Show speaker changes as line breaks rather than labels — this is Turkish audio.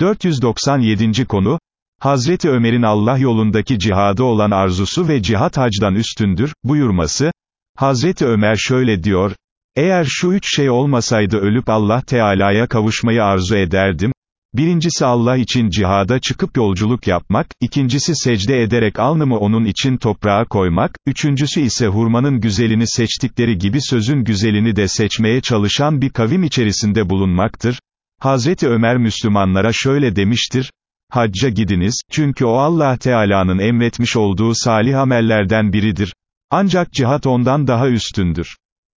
497. konu, Hazreti Ömer'in Allah yolundaki cihadı olan arzusu ve cihat hacdan üstündür, buyurması, Hazreti Ömer şöyle diyor, eğer şu üç şey olmasaydı ölüp Allah Teala'ya kavuşmayı arzu ederdim, birincisi Allah için cihada çıkıp yolculuk yapmak, ikincisi secde ederek alnımı onun için toprağa koymak, üçüncüsü ise hurmanın güzelini seçtikleri gibi sözün güzelini de seçmeye çalışan bir kavim içerisinde bulunmaktır. Hazreti Ömer Müslümanlara şöyle demiştir, Hacca gidiniz, çünkü o Allah Teala'nın emretmiş olduğu salih amellerden biridir. Ancak cihat ondan daha üstündür.